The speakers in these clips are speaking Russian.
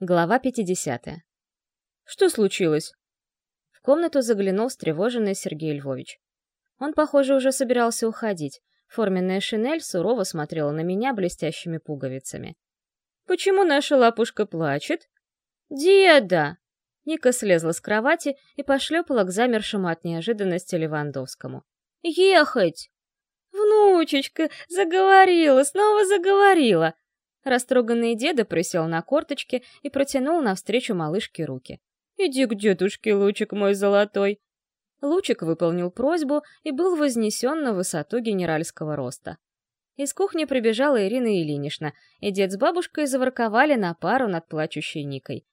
Глава 50. Что случилось? В комнату заглянул встревоженный Сергей Львович. Он, похоже, уже собирался уходить. Форменная шинель сурово смотрела на меня блестящими пуговицами. «Почему наша лапушка плачет?» «Деда!» Ника слезла с кровати и пошлепала к замершему от неожиданности Левандовскому. «Ехать!» «Внучечка, заговорила, снова заговорила!» Растроганный деда присел на корточки и протянул навстречу малышке руки. «Иди к дедушке, Лучик мой золотой!» Лучик выполнил просьбу и был вознесен на высоту генеральского роста. Из кухни прибежала Ирина Ильинична, и дед с бабушкой заворковали на пару над плачущей Никой.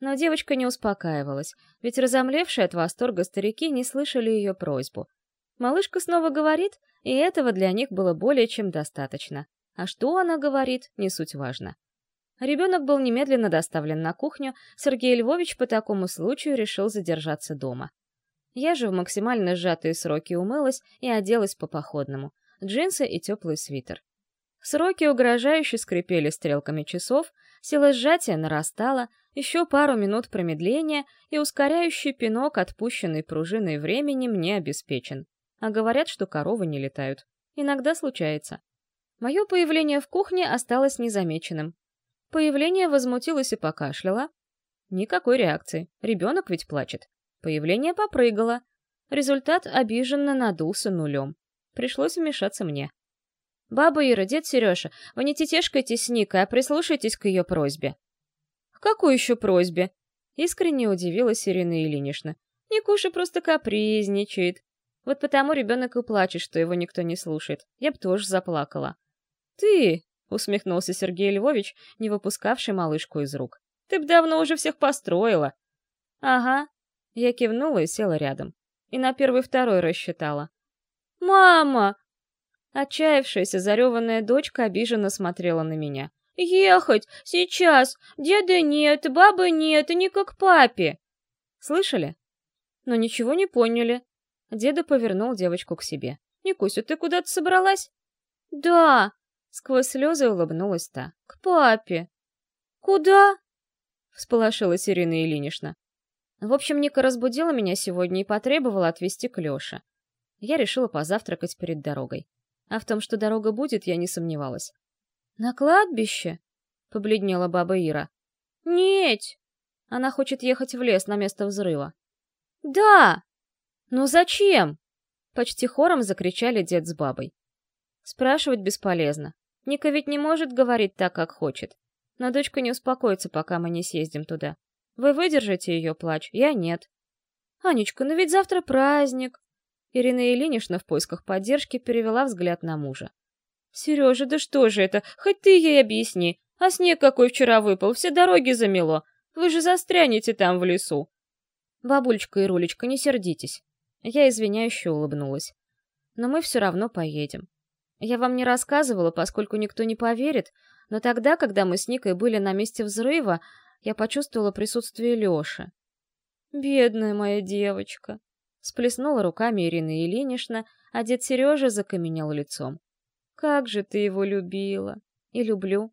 Но девочка не успокаивалась, ведь разомлевшие от восторга старики не слышали ее просьбу. Малышка снова говорит, и этого для них было более чем достаточно. А что она говорит, не суть важно. Ребенок был немедленно доставлен на кухню, Сергей Львович по такому случаю решил задержаться дома. Я же в максимально сжатые сроки умылась и оделась по-походному. Джинсы и теплый свитер. Сроки угрожающе скрипели стрелками часов, сила сжатия нарастала, еще пару минут промедления, и ускоряющий пинок, отпущенный пружиной времени, мне обеспечен. А говорят, что коровы не летают. Иногда случается. Мое появление в кухне осталось незамеченным. Появление возмутилось и покашляло. Никакой реакции. Ребенок ведь плачет. Появление попрыгало. Результат обиженно надулся нулем. Пришлось вмешаться мне. «Баба Ира, дед Сережа, вы не тетешкайтесь с Никой, а прислушайтесь к ее просьбе». «К какой еще просьбе?» Искренне удивилась Ирина Ильинична. «Никуша просто капризничает. Вот потому ребенок и плачет, что его никто не слушает. Я б тоже заплакала. «Ты!» — усмехнулся Сергей Львович, не выпускавший малышку из рук. «Ты б давно уже всех построила!» «Ага». Я кивнула и села рядом. И на первый-второй рассчитала. «Мама!» Отчаявшаяся, зареванная дочка обиженно смотрела на меня. «Ехать! Сейчас! Деда нет, бабы нет, и не как папе!» «Слышали?» Но ничего не поняли. Деда повернул девочку к себе. «Никуся, ты куда-то собралась?» «Да!» Сквозь слезы улыбнулась та. «К папе!» «Куда?» — всполошилась Ирина Ильинична. В общем, Ника разбудила меня сегодня и потребовала отвезти к Лёше. Я решила позавтракать перед дорогой. А в том, что дорога будет, я не сомневалась. «На кладбище?» — побледнела баба Ира. «Нет!» Она хочет ехать в лес на место взрыва. «Да!» «Ну зачем?» Почти хором закричали дед с бабой. Спрашивать бесполезно. Ника ведь не может говорить так, как хочет. Но дочка не успокоится, пока мы не съездим туда. Вы выдержите ее плач, я нет. Анечка, но ведь завтра праздник. Ирина Ильинична в поисках поддержки перевела взгляд на мужа. Сережа, да что же это? Хоть ты ей объясни. А снег какой вчера выпал, все дороги замело. Вы же застрянете там в лесу. Бабулечка и Рулечка, не сердитесь. Я извиняюще улыбнулась. Но мы все равно поедем. Я вам не рассказывала, поскольку никто не поверит, но тогда, когда мы с Никой были на месте взрыва, я почувствовала присутствие Лёши. «Бедная моя девочка!» Сплеснула руками Ирина Ильинична, а дед Сережа закаменел лицом. «Как же ты его любила!» «И люблю!»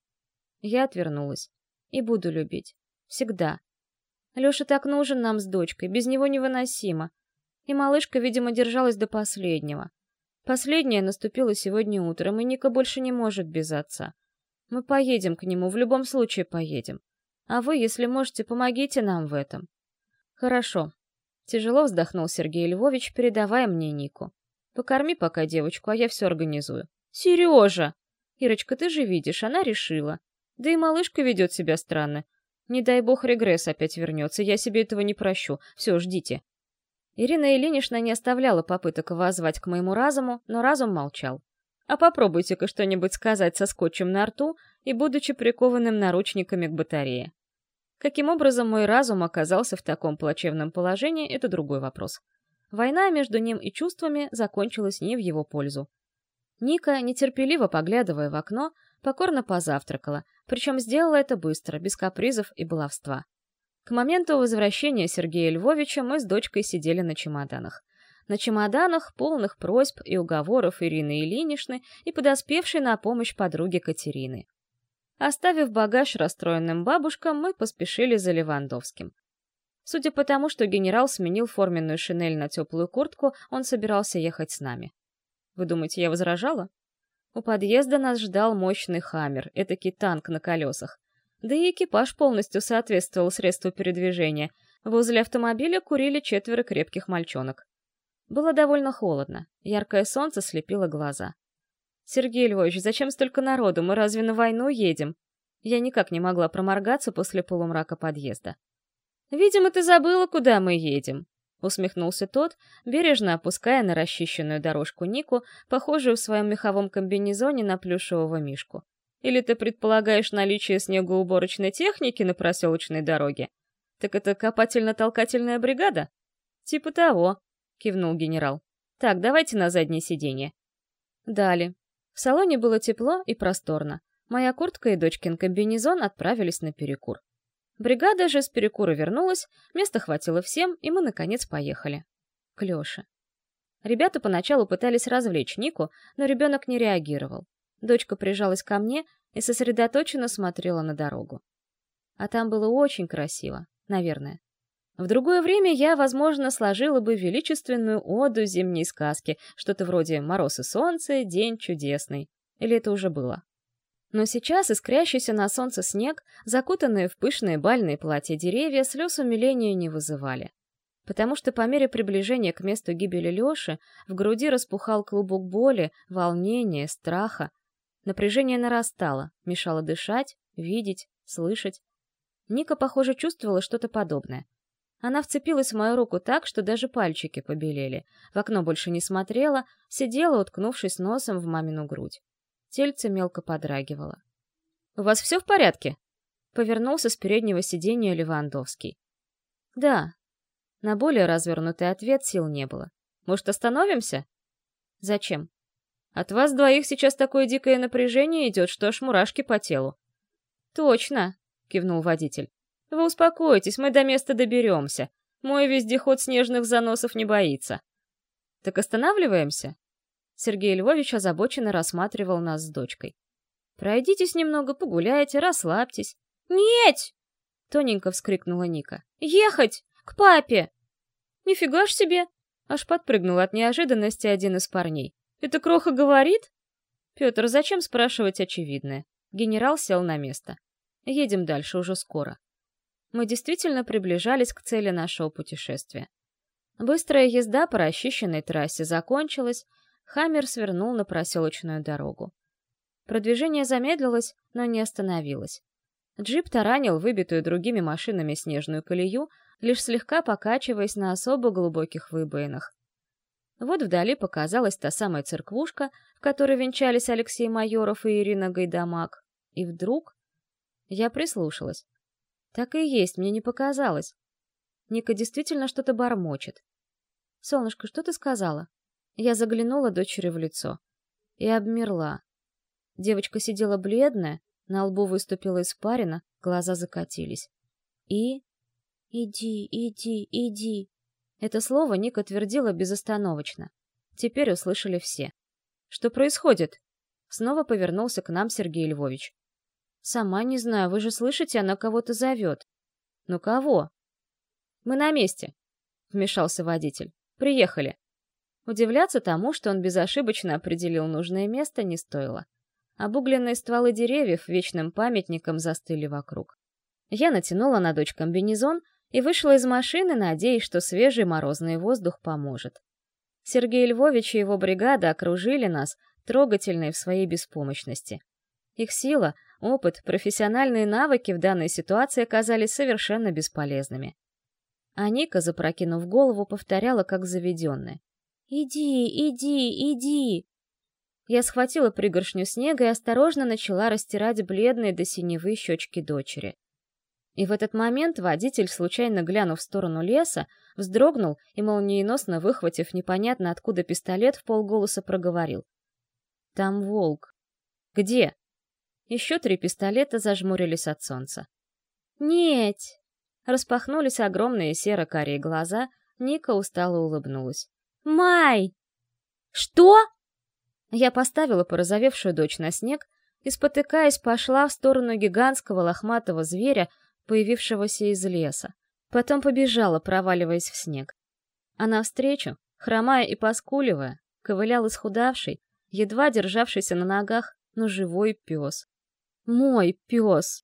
Я отвернулась. «И буду любить. Всегда. Лёша так нужен нам с дочкой, без него невыносимо. И малышка, видимо, держалась до последнего. Последнее наступило сегодня утром, и Ника больше не может без отца. Мы поедем к нему, в любом случае поедем. А вы, если можете, помогите нам в этом. Хорошо. Тяжело вздохнул Сергей Львович, передавая мне Нику. Покорми пока девочку, а я все организую. Сережа! Ирочка, ты же видишь, она решила. Да и малышка ведет себя странно. Не дай бог регресс опять вернется, я себе этого не прощу. Все, ждите. Ирина Ильинична не оставляла попыток воззвать к моему разуму, но разум молчал. А попробуйте-ка что-нибудь сказать со скотчем на рту и будучи прикованным наручниками к батарее. Каким образом мой разум оказался в таком плачевном положении, это другой вопрос. Война между ним и чувствами закончилась не в его пользу. Ника, нетерпеливо поглядывая в окно, покорно позавтракала, причем сделала это быстро, без капризов и баловства. К моменту возвращения Сергея Львовича мы с дочкой сидели на чемоданах. На чемоданах, полных просьб и уговоров Ирины Ильиничны и подоспевшей на помощь подруги Катерины. Оставив багаж расстроенным бабушкам, мы поспешили за Левандовским. Судя по тому, что генерал сменил форменную шинель на теплую куртку, он собирался ехать с нами. Вы думаете, я возражала? У подъезда нас ждал мощный хаммер, этакий танк на колесах. Да и экипаж полностью соответствовал средству передвижения. Возле автомобиля курили четверо крепких мальчонок. Было довольно холодно, яркое солнце слепило глаза. «Сергей Львович, зачем столько народу? Мы разве на войну едем?» Я никак не могла проморгаться после полумрака подъезда. «Видимо, ты забыла, куда мы едем», — усмехнулся тот, бережно опуская на расчищенную дорожку Нику, похожую в своем меховом комбинезоне на плюшевого мишку. Или ты предполагаешь наличие снегоуборочной техники на проселочной дороге? Так это копательно-толкательная бригада? Типа того, кивнул генерал. Так, давайте на заднее сиденье. Дали. В салоне было тепло и просторно. Моя куртка и дочкин комбинезон отправились на перекур. Бригада же с перекура вернулась, места хватило всем, и мы, наконец, поехали. К Лёше. Ребята поначалу пытались развлечь Нику, но ребенок не реагировал. Дочка прижалась ко мне и сосредоточенно смотрела на дорогу. А там было очень красиво, наверное. В другое время я, возможно, сложила бы величественную оду зимней сказки, что-то вроде «Мороз и солнце, день чудесный». Или это уже было? Но сейчас искрящийся на солнце снег, закутанные в пышные бальные платья деревья, слез умиления не вызывали. Потому что по мере приближения к месту гибели Лёши в груди распухал клубок боли, волнения, страха, Напряжение нарастало, мешало дышать, видеть, слышать. Ника, похоже, чувствовала что-то подобное. Она вцепилась в мою руку так, что даже пальчики побелели. В окно больше не смотрела, сидела, уткнувшись носом в мамину грудь. Тельце мелко подрагивало. «У вас все в порядке?» Повернулся с переднего сиденья Левандовский. «Да». На более развернутый ответ сил не было. «Может, остановимся?» «Зачем?» От вас двоих сейчас такое дикое напряжение идет, что аж мурашки по телу. Точно, кивнул водитель. Вы успокойтесь, мы до места доберемся. Мой вездеход снежных заносов не боится. Так останавливаемся? Сергей Львович озабоченно рассматривал нас с дочкой. Пройдитесь немного, погуляйте, расслабьтесь. Нет! Тоненько вскрикнула Ника. Ехать! К папе! Нифига ж себе! Аж подпрыгнул от неожиданности один из парней. Это Кроха говорит? Петр, зачем спрашивать очевидное? Генерал сел на место. Едем дальше, уже скоро. Мы действительно приближались к цели нашего путешествия. Быстрая езда по расчищенной трассе закончилась, Хаммер свернул на проселочную дорогу. Продвижение замедлилось, но не остановилось. Джип таранил выбитую другими машинами снежную колею, лишь слегка покачиваясь на особо глубоких выбоинах. Вот вдали показалась та самая церквушка, в которой венчались Алексей Майоров и Ирина Гайдамак. И вдруг... Я прислушалась. Так и есть, мне не показалось. Ника действительно что-то бормочет. «Солнышко, что ты сказала?» Я заглянула дочери в лицо. И обмерла. Девочка сидела бледная, на лбу выступила испарина, глаза закатились. И... «Иди, иди, иди!» Это слово Ника твердила безостановочно. Теперь услышали все. «Что происходит?» Снова повернулся к нам Сергей Львович. «Сама не знаю, вы же слышите, она кого-то зовет». «Ну кого?» «Мы на месте», — вмешался водитель. «Приехали». Удивляться тому, что он безошибочно определил нужное место, не стоило. Обугленные стволы деревьев вечным памятником застыли вокруг. Я натянула на дочь комбинезон, и вышла из машины, надеясь, что свежий морозный воздух поможет. Сергей Львович и его бригада окружили нас, трогательные в своей беспомощности. Их сила, опыт, профессиональные навыки в данной ситуации оказались совершенно бесполезными. А Ника, запрокинув голову, повторяла, как заведенная. «Иди, иди, иди!» Я схватила пригоршню снега и осторожно начала растирать бледные до синевы щечки дочери. И в этот момент водитель, случайно глянув в сторону леса, вздрогнул и, молниеносно выхватив непонятно откуда пистолет, в полголоса проговорил. «Там волк». «Где?» Еще три пистолета зажмурились от солнца. «Нет!» Распахнулись огромные серо-карие глаза, Ника устало улыбнулась. «Май!» «Что?» Я поставила порозовевшую дочь на снег, и, спотыкаясь, пошла в сторону гигантского лохматого зверя, появившегося из леса. Потом побежала, проваливаясь в снег. А навстречу, хромая и поскуливая, ковылял исхудавший, едва державшийся на ногах, но живой пес. Мой пес!